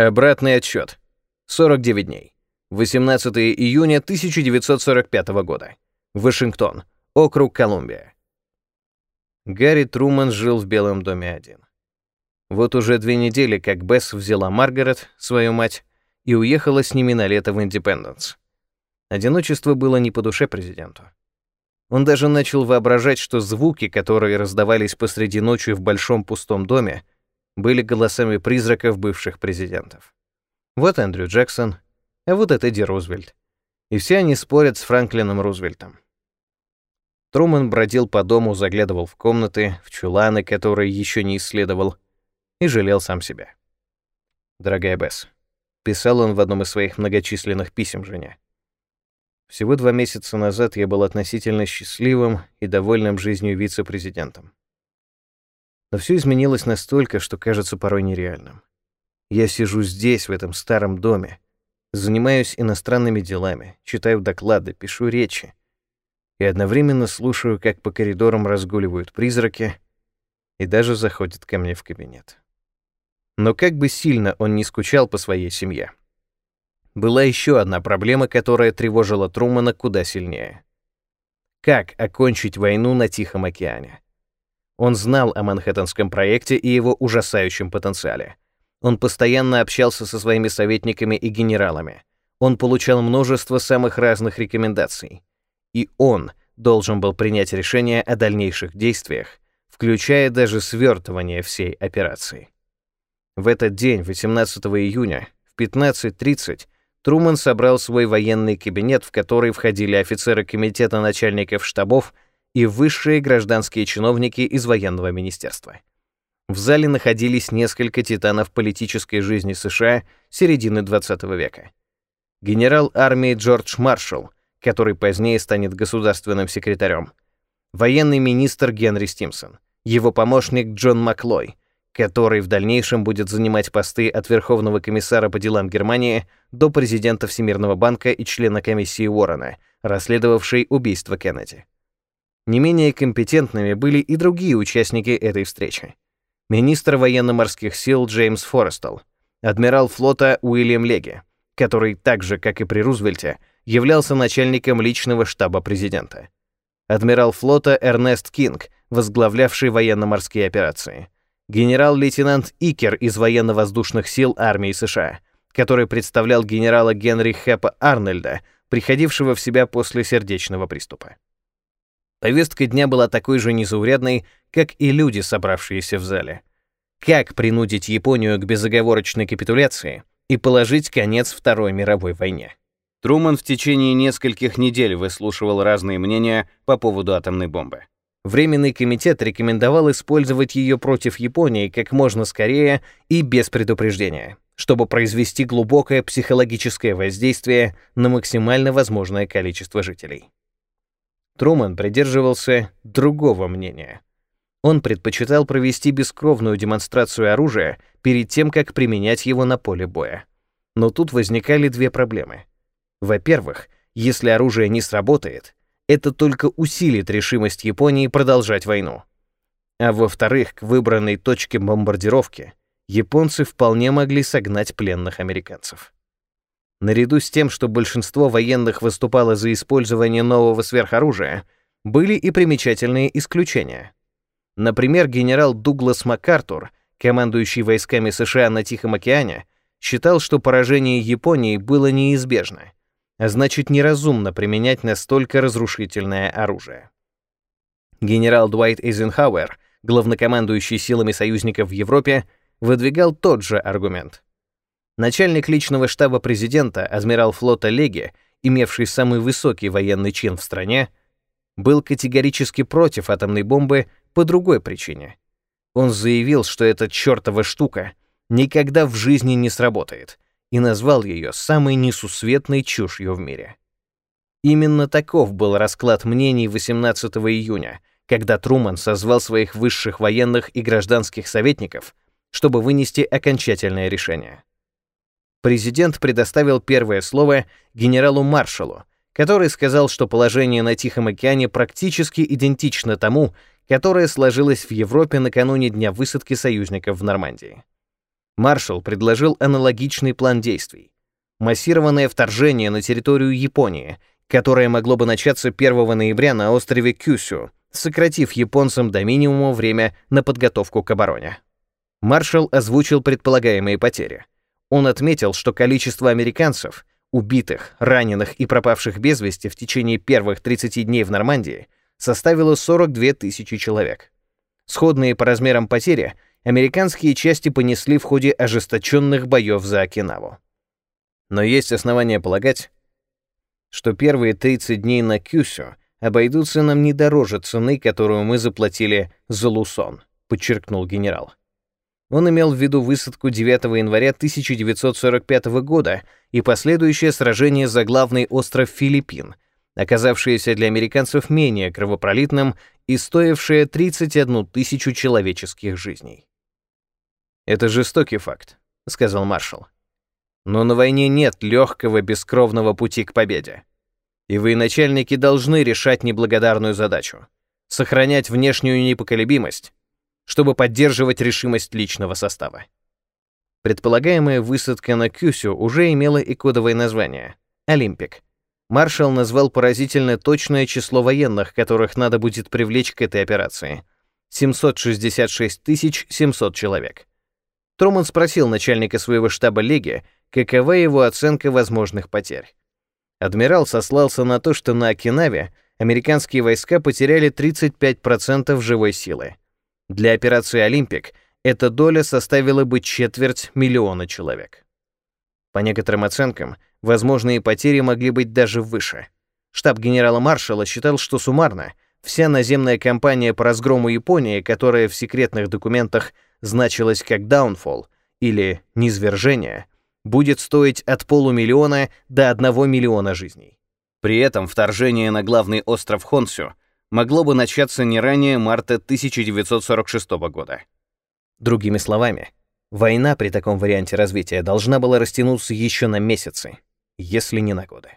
Обратный отсчет. 49 дней. 18 июня 1945 года. Вашингтон. Округ Колумбия. Гарри Труман жил в Белом доме один. Вот уже две недели, как Бесс взяла Маргарет, свою мать, и уехала с ними на лето в Индепенденс. Одиночество было не по душе президенту. Он даже начал воображать, что звуки, которые раздавались посреди ночи в большом пустом доме, были голосами призраков бывших президентов. Вот Эндрю Джексон, а вот это Эдди Рузвельт. И все они спорят с Франклином Рузвельтом. Труман бродил по дому, заглядывал в комнаты, в чуланы, которые еще не исследовал, и жалел сам себя. «Дорогая Бесс», — писал он в одном из своих многочисленных писем жене, «всего два месяца назад я был относительно счастливым и довольным жизнью вице-президентом. Но все изменилось настолько, что кажется порой нереальным. Я сижу здесь, в этом старом доме, занимаюсь иностранными делами, читаю доклады, пишу речи, и одновременно слушаю, как по коридорам разгуливают призраки, и даже заходят ко мне в кабинет. Но как бы сильно он не скучал по своей семье, была еще одна проблема, которая тревожила Трумана куда сильнее. Как окончить войну на Тихом океане? Он знал о Манхэттенском проекте и его ужасающем потенциале — он постоянно общался со своими советниками и генералами. Он получал множество самых разных рекомендаций. И он должен был принять решение о дальнейших действиях, включая даже свертывание всей операции. В этот день, 18 июня, в 15.30, Труман собрал свой военный кабинет, в который входили офицеры комитета начальников штабов и высшие гражданские чиновники из военного министерства. В зале находились несколько титанов политической жизни США середины XX века. Генерал армии Джордж Маршалл, который позднее станет государственным секретарем, военный министр Генри Стимсон, его помощник Джон Маклой, который в дальнейшем будет занимать посты от Верховного комиссара по делам Германии до президента Всемирного банка и члена комиссии Уоррена, расследовавшей убийство Кеннеди. Не менее компетентными были и другие участники этой встречи. Министр военно-морских сил Джеймс Форестел, адмирал флота Уильям Леги, который так же, как и при Рузвельте, являлся начальником личного штаба президента, адмирал флота Эрнест Кинг, возглавлявший военно-морские операции, генерал-лейтенант Икер из военно-воздушных сил армии США, который представлял генерала Генри Хэпа Арнольда, приходившего в себя после сердечного приступа. Повестка дня была такой же незаурядной, как и люди, собравшиеся в зале. Как принудить Японию к безоговорочной капитуляции и положить конец Второй мировой войне? Труман в течение нескольких недель выслушивал разные мнения по поводу атомной бомбы. Временный комитет рекомендовал использовать ее против Японии как можно скорее и без предупреждения, чтобы произвести глубокое психологическое воздействие на максимально возможное количество жителей. Труман придерживался другого мнения. Он предпочитал провести бескровную демонстрацию оружия перед тем, как применять его на поле боя. Но тут возникали две проблемы. Во-первых, если оружие не сработает, это только усилит решимость Японии продолжать войну. А во-вторых, к выбранной точке бомбардировки японцы вполне могли согнать пленных американцев. Наряду с тем, что большинство военных выступало за использование нового сверхоружия, были и примечательные исключения. Например, генерал Дуглас МакАртур, командующий войсками США на Тихом океане, считал, что поражение Японии было неизбежно, а значит неразумно применять настолько разрушительное оружие. Генерал Дуайт Эйзенхауэр, главнокомандующий силами союзников в Европе, выдвигал тот же аргумент — Начальник личного штаба президента, адмирал флота Леги, имевший самый высокий военный чин в стране, был категорически против атомной бомбы по другой причине. Он заявил, что эта чертова штука никогда в жизни не сработает, и назвал ее самой несусветной чушью в мире. Именно таков был расклад мнений 18 июня, когда Труман созвал своих высших военных и гражданских советников, чтобы вынести окончательное решение президент предоставил первое слово генералу-маршалу, который сказал, что положение на Тихом океане практически идентично тому, которое сложилось в Европе накануне дня высадки союзников в Нормандии. Маршалл предложил аналогичный план действий. Массированное вторжение на территорию Японии, которое могло бы начаться 1 ноября на острове Кюсю, сократив японцам до минимума время на подготовку к обороне. Маршалл озвучил предполагаемые потери. Он отметил, что количество американцев, убитых, раненых и пропавших без вести в течение первых 30 дней в Нормандии составило 42 тысячи человек. Сходные по размерам потери американские части понесли в ходе ожесточенных боев за Окинаву. Но есть основания полагать, что первые 30 дней на Кюсю обойдутся нам не дороже цены, которую мы заплатили за Лусон, подчеркнул генерал. Он имел в виду высадку 9 января 1945 года и последующее сражение за главный остров Филиппин, оказавшееся для американцев менее кровопролитным и стоившее 31 тысячу человеческих жизней. «Это жестокий факт», — сказал маршал. «Но на войне нет легкого бескровного пути к победе. И вы, начальники, должны решать неблагодарную задачу — сохранять внешнюю непоколебимость, чтобы поддерживать решимость личного состава. Предполагаемая высадка на Кюсю уже имела и кодовое название — «Олимпик». Маршал назвал поразительно точное число военных, которых надо будет привлечь к этой операции — 766 700 человек. Труман спросил начальника своего штаба Леги, какова его оценка возможных потерь. Адмирал сослался на то, что на Окинаве американские войска потеряли 35% живой силы. Для операции «Олимпик» эта доля составила бы четверть миллиона человек. По некоторым оценкам, возможные потери могли быть даже выше. Штаб генерала-маршала считал, что суммарно вся наземная кампания по разгрому Японии, которая в секретных документах значилась как «даунфолл» или «низвержение», будет стоить от полумиллиона до одного миллиона жизней. При этом вторжение на главный остров Хонсю могло бы начаться не ранее марта 1946 года. Другими словами, война при таком варианте развития должна была растянуться еще на месяцы, если не на годы.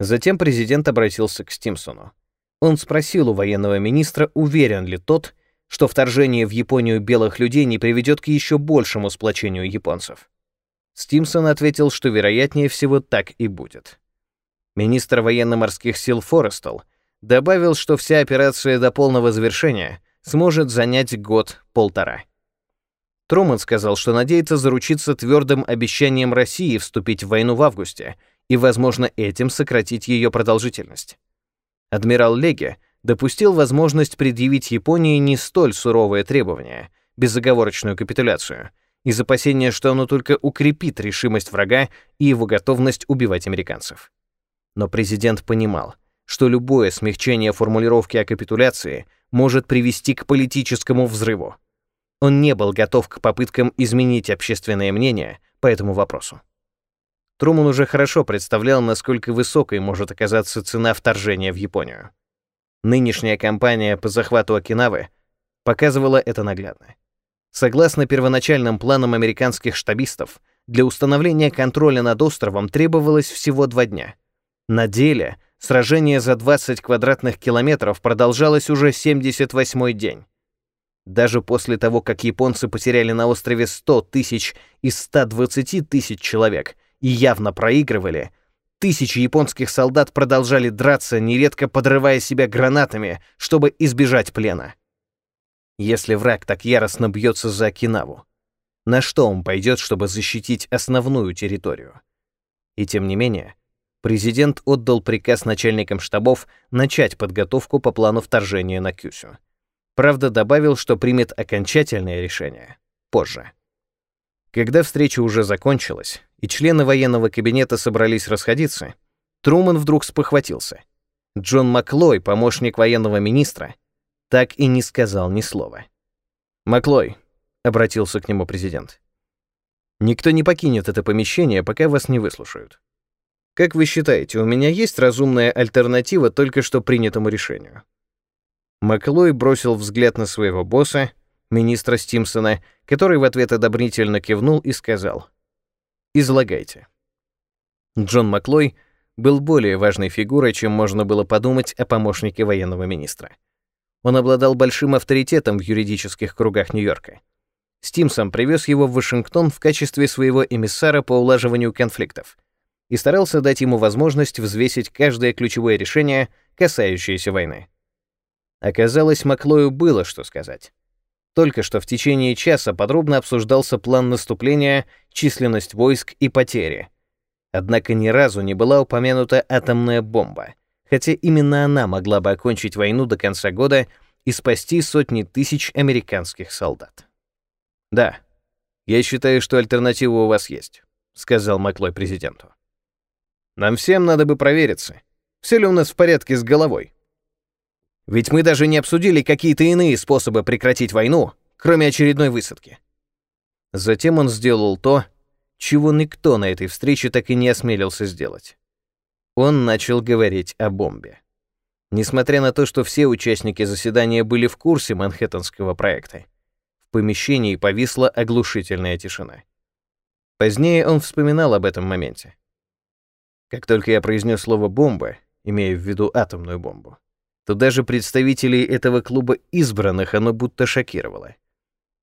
Затем президент обратился к Стимсону. Он спросил у военного министра, уверен ли тот, что вторжение в Японию белых людей не приведет к еще большему сплочению японцев. Стимсон ответил, что вероятнее всего так и будет. Министр военно-морских сил Форестал добавил, что вся операция до полного завершения сможет занять год-полтора. Труман сказал, что надеется заручиться твердым обещанием России вступить в войну в августе и, возможно, этим сократить ее продолжительность. Адмирал Леге допустил возможность предъявить Японии не столь суровые требования, безоговорочную капитуляцию — из опасения, что оно только укрепит решимость врага и его готовность убивать американцев. Но президент понимал, что любое смягчение формулировки о капитуляции может привести к политическому взрыву. Он не был готов к попыткам изменить общественное мнение по этому вопросу. Труман уже хорошо представлял, насколько высокой может оказаться цена вторжения в Японию. Нынешняя кампания по захвату Окинавы показывала это наглядно. Согласно первоначальным планам американских штабистов, для установления контроля над островом требовалось всего два дня. На деле сражение за 20 квадратных километров продолжалось уже 78-й день. Даже после того, как японцы потеряли на острове 100 тысяч из 120 тысяч человек и явно проигрывали, тысячи японских солдат продолжали драться, нередко подрывая себя гранатами, чтобы избежать плена если враг так яростно бьется за Окинаву? На что он пойдет, чтобы защитить основную территорию? И тем не менее, президент отдал приказ начальникам штабов начать подготовку по плану вторжения на Кюсю. Правда, добавил, что примет окончательное решение позже. Когда встреча уже закончилась, и члены военного кабинета собрались расходиться, Труман вдруг спохватился. Джон Маклой, помощник военного министра, так и не сказал ни слова. «Маклой», — обратился к нему президент, — «никто не покинет это помещение, пока вас не выслушают. Как вы считаете, у меня есть разумная альтернатива только что принятому решению?» Маклой бросил взгляд на своего босса, министра Стимсона, который в ответ одобрительно кивнул и сказал «Излагайте». Джон Маклой был более важной фигурой, чем можно было подумать о помощнике военного министра. Он обладал большим авторитетом в юридических кругах Нью-Йорка. Стимсом привез его в Вашингтон в качестве своего эмиссара по улаживанию конфликтов и старался дать ему возможность взвесить каждое ключевое решение, касающееся войны. Оказалось, Маклою было что сказать. Только что в течение часа подробно обсуждался план наступления, численность войск и потери. Однако ни разу не была упомянута атомная бомба, хотя именно она могла бы окончить войну до конца года и спасти сотни тысяч американских солдат. «Да, я считаю, что альтернатива у вас есть», — сказал Маклой президенту. «Нам всем надо бы провериться, все ли у нас в порядке с головой. Ведь мы даже не обсудили какие-то иные способы прекратить войну, кроме очередной высадки». Затем он сделал то, чего никто на этой встрече так и не осмелился сделать. Он начал говорить о бомбе. Несмотря на то, что все участники заседания были в курсе Манхэттенского проекта, в помещении повисла оглушительная тишина. Позднее он вспоминал об этом моменте. Как только я произнес слово «бомба», имея в виду атомную бомбу, то даже представителей этого клуба избранных оно будто шокировало.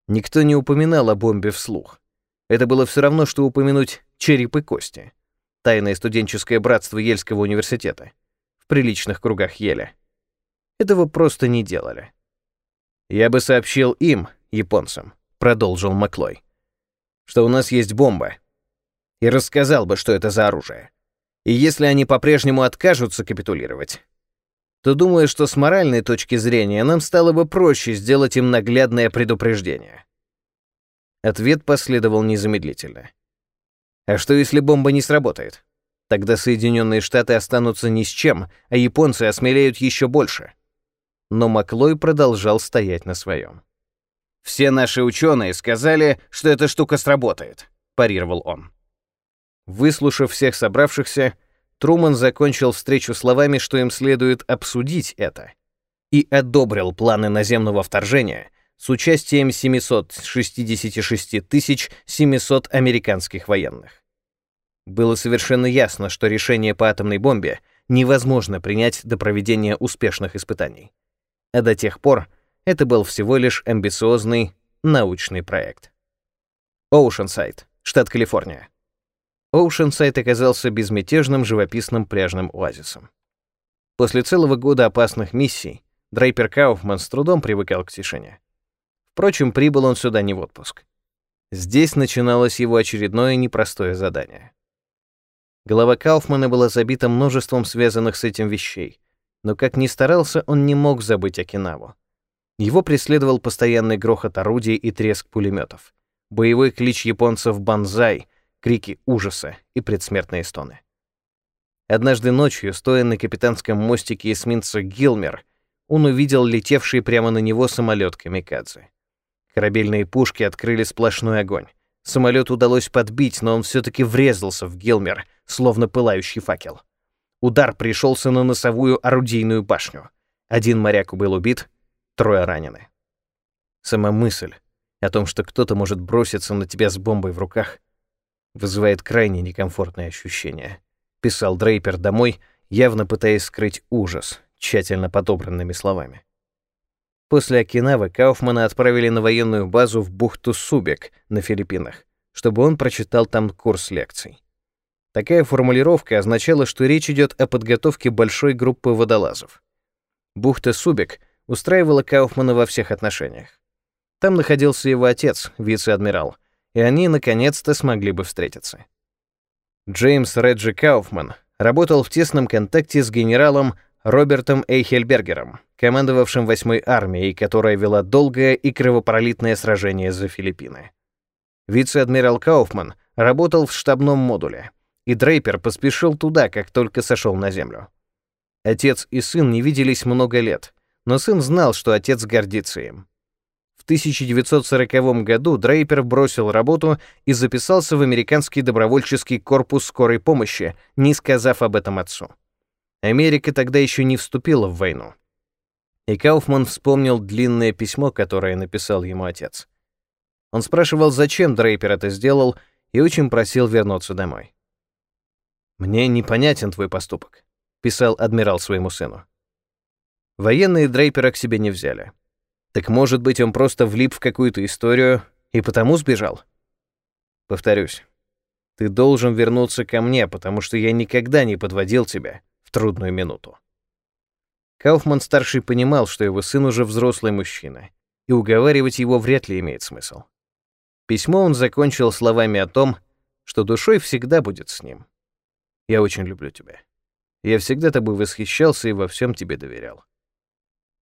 Никто не упоминал о бомбе вслух. Это было все равно, что упомянуть череп и кости. Тайное студенческое братство Ельского университета. В приличных кругах Еля. Этого просто не делали. Я бы сообщил им, японцам, продолжил Маклой, что у нас есть бомба, и рассказал бы, что это за оружие. И если они по-прежнему откажутся капитулировать, то думаю, что с моральной точки зрения нам стало бы проще сделать им наглядное предупреждение. Ответ последовал незамедлительно. А что если бомба не сработает? Тогда Соединенные Штаты останутся ни с чем, а японцы осмелеют еще больше. Но Маклой продолжал стоять на своем. «Все наши ученые сказали, что эта штука сработает», — парировал он. Выслушав всех собравшихся, Труман закончил встречу словами, что им следует обсудить это, и одобрил планы наземного вторжения с участием 766 700 американских военных. Было совершенно ясно, что решение по атомной бомбе невозможно принять до проведения успешных испытаний. А до тех пор, это был всего лишь амбициозный научный проект. Оушенсайд, штат Калифорния. Оушенсайд оказался безмятежным живописным пляжным оазисом. После целого года опасных миссий Дрейпер Кауфман с трудом привыкал к тишине. Впрочем, прибыл он сюда не в отпуск. Здесь начиналось его очередное непростое задание. Голова Кауфмана была забита множеством связанных с этим вещей, но как ни старался, он не мог забыть Окинаву. Его преследовал постоянный грохот орудий и треск пулеметов, боевой клич японцев «Бонзай», крики ужаса и предсмертные стоны. Однажды ночью, стоя на капитанском мостике эсминца «Гилмер», он увидел летевший прямо на него самолет «Камикадзе». Корабельные пушки открыли сплошной огонь. Самолет удалось подбить, но он все-таки врезался в «Гилмер», словно пылающий факел. Удар пришелся на носовую орудийную башню. Один моряк был убит, трое ранены. Сама мысль о том, что кто-то может броситься на тебя с бомбой в руках, вызывает крайне некомфортное ощущение. Писал Дрейпер домой, явно пытаясь скрыть ужас, тщательно подобранными словами. После Окинавы Кауфмана отправили на военную базу в бухту Субек на Филиппинах, чтобы он прочитал там курс лекций. Такая формулировка означала, что речь идет о подготовке большой группы водолазов. Бухта Субек устраивала Кауфмана во всех отношениях. Там находился его отец, вице-адмирал, и они наконец-то смогли бы встретиться. Джеймс Реджи Кауфман работал в тесном контакте с генералом Робертом Эйхельбергером, командовавшим 8-й армией, которая вела долгое и кровопролитное сражение за Филиппины. Вице-адмирал Кауфман работал в штабном модуле, и Дрейпер поспешил туда, как только сошел на землю. Отец и сын не виделись много лет, но сын знал, что отец гордится им. В 1940 году Дрейпер бросил работу и записался в американский добровольческий корпус скорой помощи, не сказав об этом отцу. Америка тогда еще не вступила в войну. И Кауфман вспомнил длинное письмо, которое написал ему отец. Он спрашивал, зачем Дрейпер это сделал, и очень просил вернуться домой. «Мне непонятен твой поступок», — писал адмирал своему сыну. Военные Дрейпера к себе не взяли. Так может быть, он просто влип в какую-то историю, и потому сбежал? Повторюсь, ты должен вернуться ко мне, потому что я никогда не подводил тебя в трудную минуту. Кауфман-старший понимал, что его сын уже взрослый мужчина, и уговаривать его вряд ли имеет смысл. Письмо он закончил словами о том, что душой всегда будет с ним. «Я очень люблю тебя. Я всегда тобой восхищался и во всем тебе доверял.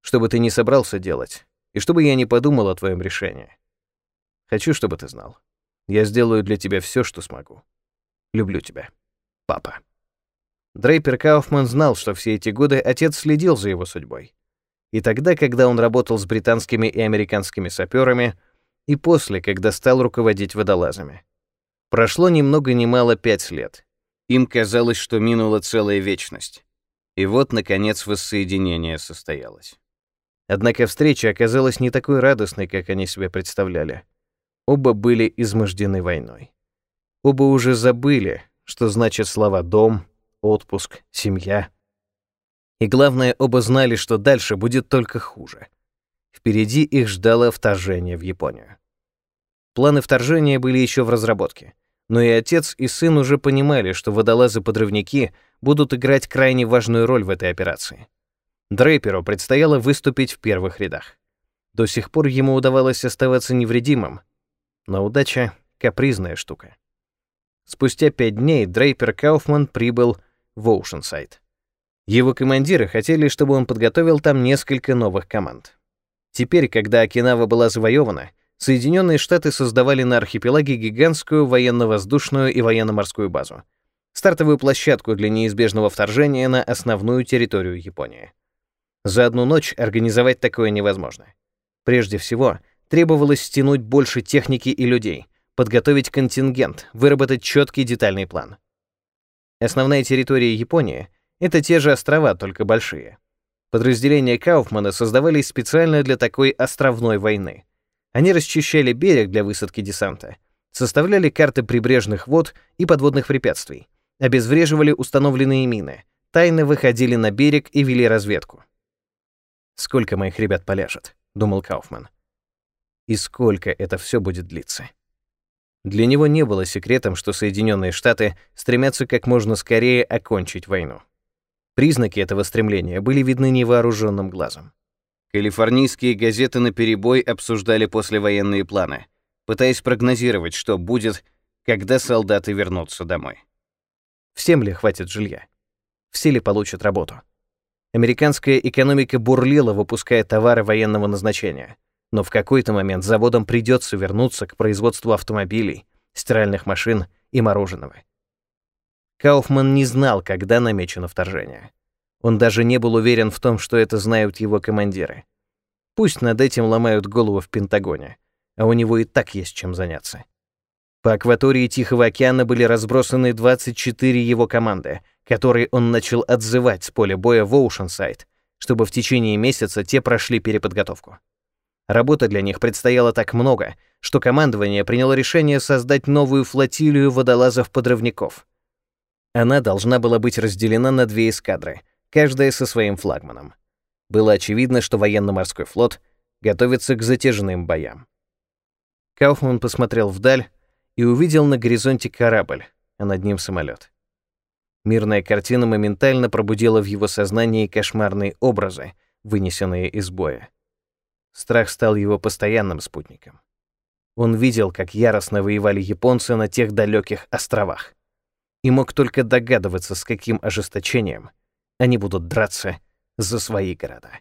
Что бы ты ни собрался делать, и чтобы я не подумал о твоем решении. Хочу, чтобы ты знал. Я сделаю для тебя все, что смогу. Люблю тебя. Папа». Дрейпер Кауфман знал, что все эти годы отец следил за его судьбой. И тогда, когда он работал с британскими и американскими саперами, и после, когда стал руководить водолазами. Прошло ни много ни мало пять лет. Им казалось, что минула целая вечность. И вот, наконец, воссоединение состоялось. Однако встреча оказалась не такой радостной, как они себе представляли. Оба были измождены войной. Оба уже забыли, что значит слова «дом», «отпуск», «семья». И главное, оба знали, что дальше будет только хуже. Впереди их ждало вторжение в Японию. Планы вторжения были еще в разработке, но и отец, и сын уже понимали, что водолазы-подрывники будут играть крайне важную роль в этой операции. Дрейперу предстояло выступить в первых рядах. До сих пор ему удавалось оставаться невредимым, но удача — капризная штука. Спустя пять дней Дрейпер Кауфман прибыл в Оушенсайд. Его командиры хотели, чтобы он подготовил там несколько новых команд. Теперь, когда Окинава была завоевана, Соединенные Штаты создавали на архипелаге гигантскую военно-воздушную и военно-морскую базу, стартовую площадку для неизбежного вторжения на основную территорию Японии. За одну ночь организовать такое невозможно. Прежде всего, требовалось стянуть больше техники и людей, подготовить контингент, выработать четкий детальный план. Основная территория Японии — это те же острова, только большие. Подразделения Кауфмана создавались специально для такой островной войны. Они расчищали берег для высадки десанта, составляли карты прибрежных вод и подводных препятствий, обезвреживали установленные мины, тайно выходили на берег и вели разведку. «Сколько моих ребят поляжет?» — думал Кауфман. «И сколько это все будет длиться?» Для него не было секретом, что Соединенные Штаты стремятся как можно скорее окончить войну. Признаки этого стремления были видны невооруженным глазом. Калифорнийские газеты наперебой обсуждали послевоенные планы, пытаясь прогнозировать, что будет, когда солдаты вернутся домой. Всем ли хватит жилья? Все ли получат работу? Американская экономика бурлила, выпуская товары военного назначения. Но в какой-то момент заводам придется вернуться к производству автомобилей, стиральных машин и мороженого. Кауфман не знал, когда намечено вторжение. Он даже не был уверен в том, что это знают его командиры. Пусть над этим ломают голову в Пентагоне, а у него и так есть чем заняться. По акватории Тихого океана были разбросаны 24 его команды, которые он начал отзывать с поля боя в Оушенсайд, чтобы в течение месяца те прошли переподготовку. Работы для них предстояло так много, что командование приняло решение создать новую флотилию водолазов-подрывников — она должна была быть разделена на две эскадры, каждая со своим флагманом. Было очевидно, что военно-морской флот готовится к затяжным боям. Кауфман посмотрел вдаль и увидел на горизонте корабль, а над ним самолет. Мирная картина моментально пробудила в его сознании кошмарные образы, вынесенные из боя. Страх стал его постоянным спутником. Он видел, как яростно воевали японцы на тех далеких островах и мог только догадываться, с каким ожесточением они будут драться за свои города.